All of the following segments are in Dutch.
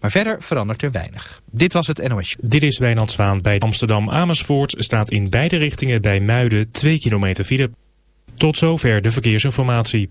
Maar verder verandert er weinig. Dit was het NOS. Dit is Wijnand Zwaan bij Amsterdam Amersfoort. Staat in beide richtingen bij Muiden 2 kilometer file. Tot zover de verkeersinformatie.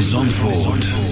Zandvoort.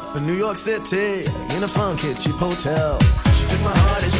up in New York City in a funky kitchen hotel. She took my heart and she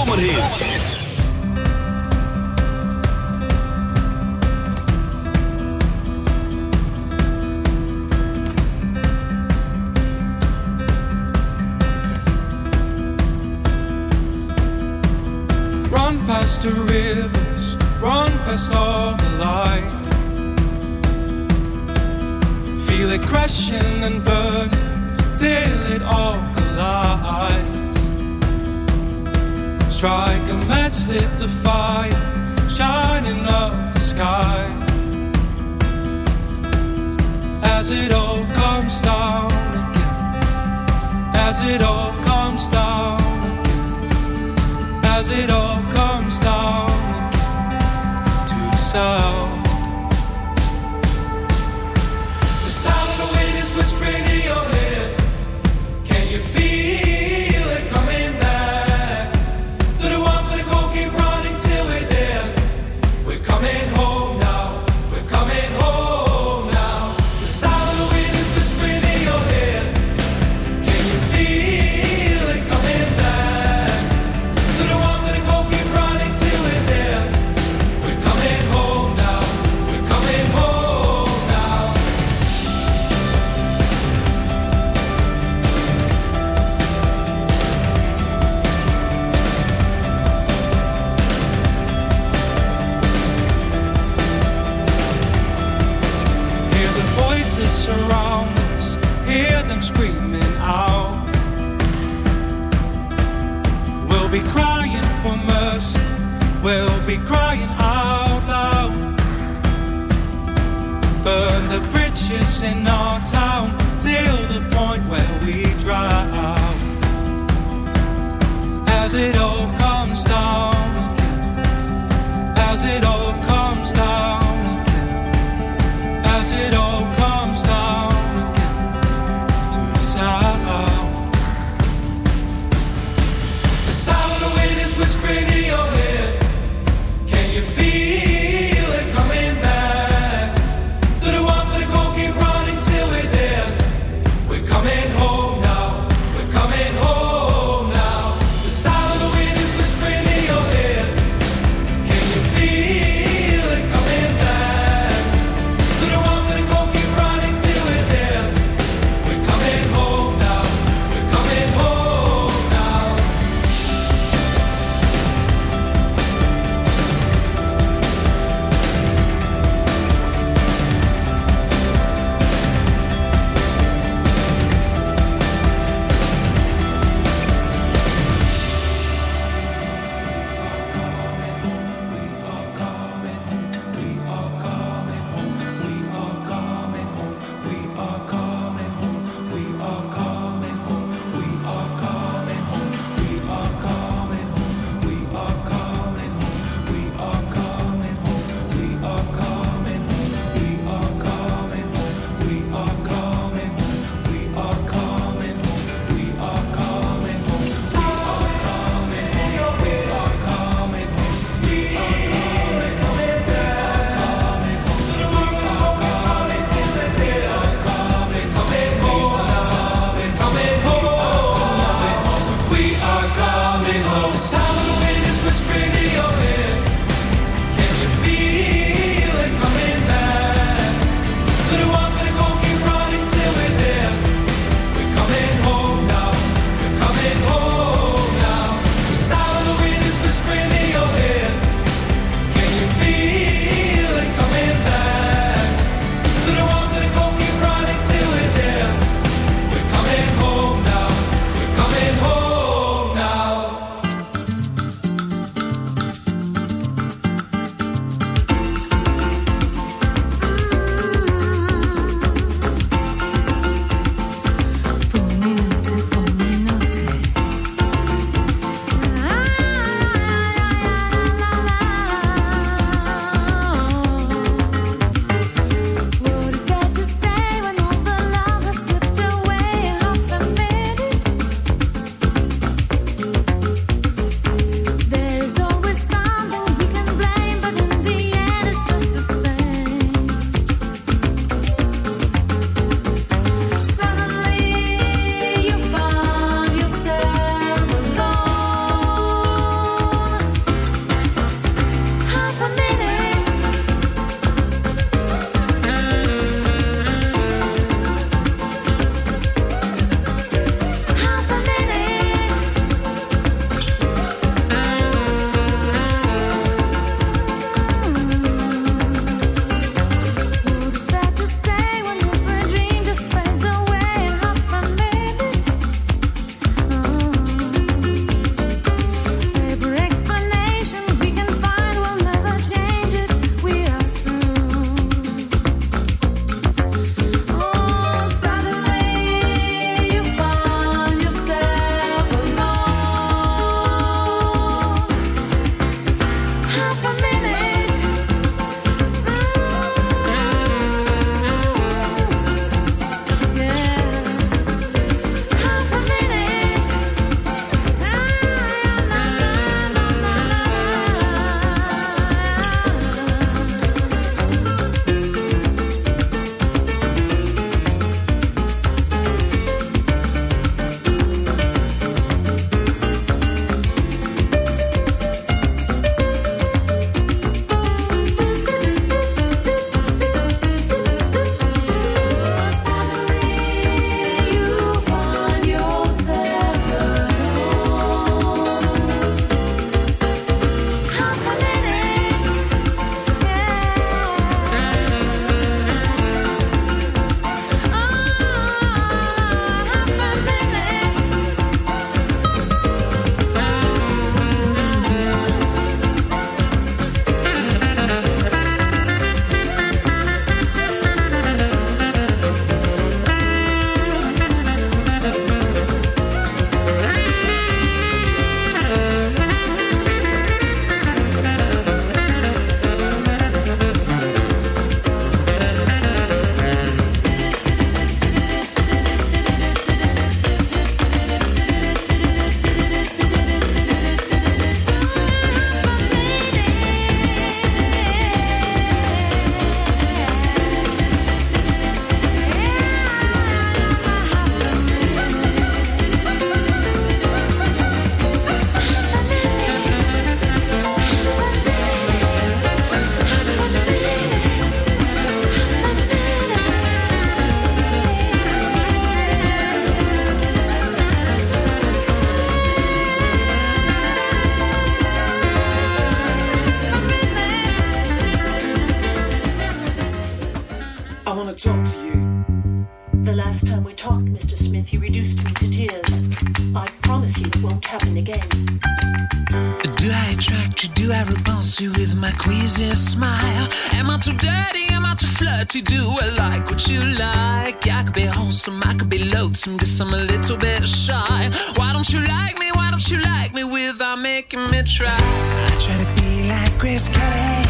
what you do, I like what you like. I could be wholesome, I could be loathsome, guess I'm a little bit shy. Why don't you like me? Why don't you like me without making me try? I try to be like Grace Kelly,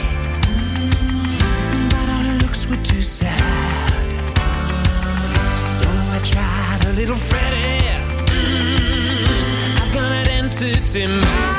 mm, but all her looks were too sad. So I tried a little Freddy. Mm, I've got an entity mind.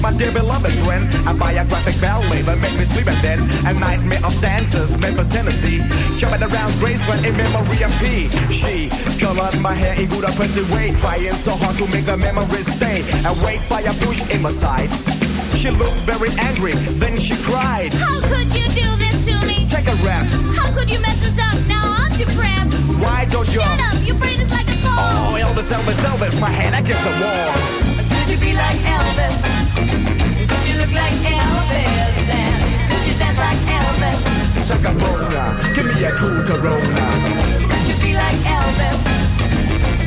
My dear beloved friend. A biographic ballet that made me sleep and then a nightmare of dancers, Memphis, Tennessee. Jumping around Graceland in memory of P. She colored my hair in good pretty way, trying so hard to make the memories stay. And wait by a bush in my side. She looked very angry, then she cried. How could you do this to me? Take a rest. How could you mess us up? Now I'm depressed. Why don't you? Shut up, your brain is like a car. Oh, Elvis, Elvis, Elvis, my head against the wall. Could you be like Elvis? Could you look like Elvis? And could you dance like Elvis? Give me a cool Corona. Could you be like Elvis?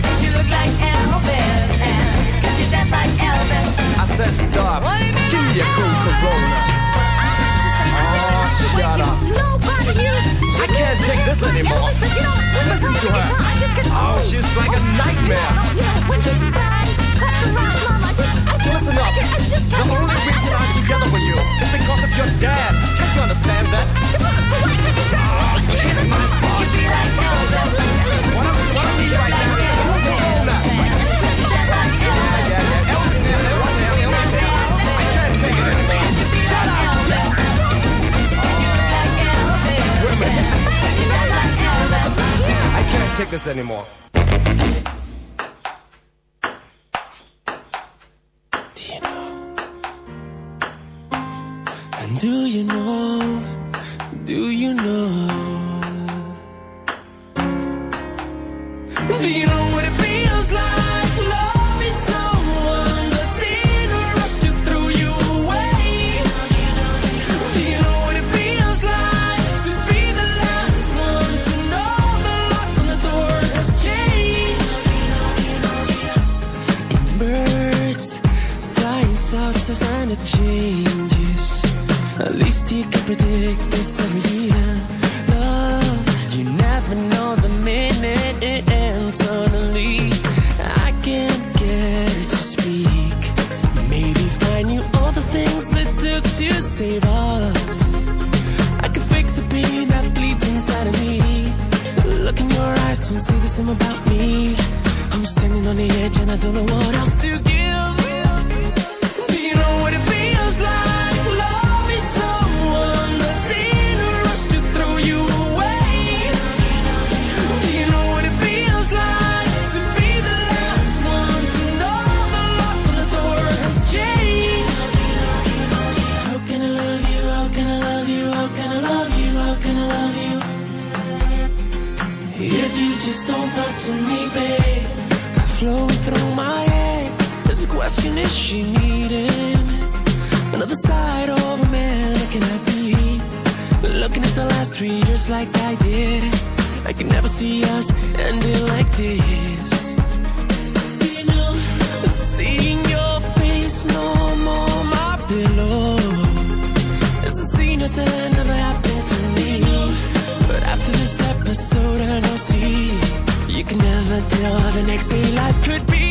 Could you look like Elvis? And could you dance like Elvis? I said stop. What do you mean Give me a cool Corona. Oh, ah, shut up. Nobody you. I can't take this anymore. Elvis, you know, Listen to her. I just get Oh, she's like a nightmare. Listen up. The only reason I'm together with you is because of your dad. Can't you understand that? My. Yeah, yeah, yeah. I can't take it anymore. Shut up. I can't take this anymore. Do you know? About me. I'm standing on the edge and I don't know what else to give. To me, babe, flowing through my head. There's a question: Is she needing another side of a man? Looking at me, looking at the last three years like I did. I can never see us ending like this. You know, seeing your face no more my pillow. It's a scene that never happened to me. But after this episode, I know see can never tell the next day life could be.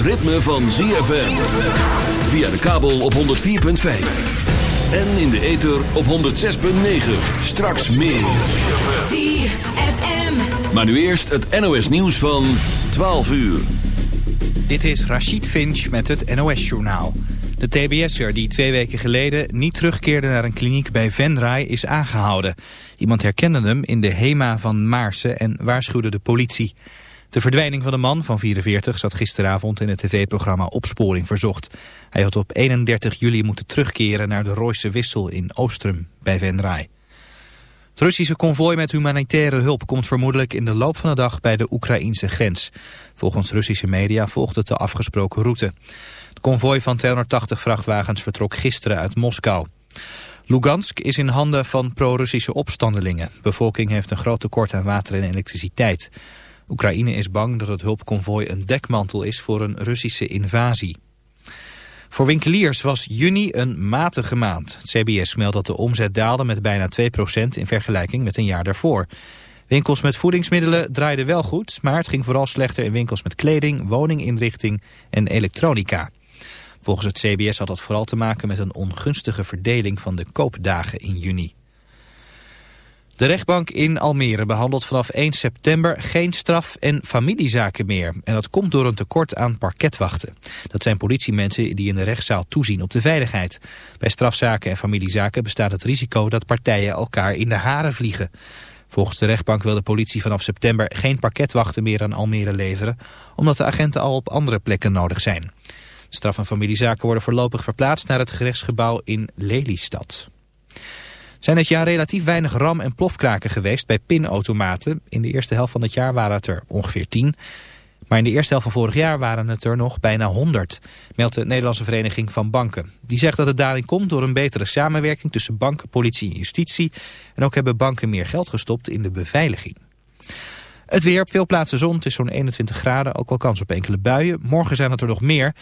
Het ritme van ZFM. Via de kabel op 104.5. En in de ether op 106.9. Straks meer. ZFM. Maar nu eerst het NOS nieuws van 12 uur. Dit is Rachid Finch met het NOS-journaal. De TBS'er die twee weken geleden niet terugkeerde naar een kliniek bij Venray is aangehouden. Iemand herkende hem in de HEMA van Maarsen en waarschuwde de politie. De verdwijning van de man van 44 zat gisteravond in het tv-programma Opsporing Verzocht. Hij had op 31 juli moeten terugkeren naar de Royse Wissel in Oostrum bij Venray. Het Russische konvooi met humanitaire hulp komt vermoedelijk in de loop van de dag bij de Oekraïnse grens. Volgens Russische media volgt het de afgesproken route. Het konvooi van 280 vrachtwagens vertrok gisteren uit Moskou. Lugansk is in handen van pro-Russische opstandelingen. De bevolking heeft een groot tekort aan water en elektriciteit. Oekraïne is bang dat het hulpconvooi een dekmantel is voor een Russische invasie. Voor winkeliers was juni een matige maand. Het CBS meldt dat de omzet daalde met bijna 2% in vergelijking met een jaar daarvoor. Winkels met voedingsmiddelen draaiden wel goed, maar het ging vooral slechter in winkels met kleding, woninginrichting en elektronica. Volgens het CBS had dat vooral te maken met een ongunstige verdeling van de koopdagen in juni. De rechtbank in Almere behandelt vanaf 1 september geen straf- en familiezaken meer. En dat komt door een tekort aan parketwachten. Dat zijn politiemensen die in de rechtszaal toezien op de veiligheid. Bij strafzaken en familiezaken bestaat het risico dat partijen elkaar in de haren vliegen. Volgens de rechtbank wil de politie vanaf september geen parketwachten meer aan Almere leveren... omdat de agenten al op andere plekken nodig zijn. Straf- en familiezaken worden voorlopig verplaatst naar het gerechtsgebouw in Lelystad zijn dit jaar relatief weinig ram- en plofkraken geweest bij pinautomaten. In de eerste helft van het jaar waren het er ongeveer 10. Maar in de eerste helft van vorig jaar waren het er nog bijna 100, meldt de Nederlandse Vereniging van Banken. Die zegt dat de daling komt door een betere samenwerking tussen banken, politie en justitie. En ook hebben banken meer geld gestopt in de beveiliging. Het weer, veel plaatsen zon, het is zo'n 21 graden, ook wel kans op enkele buien. Morgen zijn het er nog meer.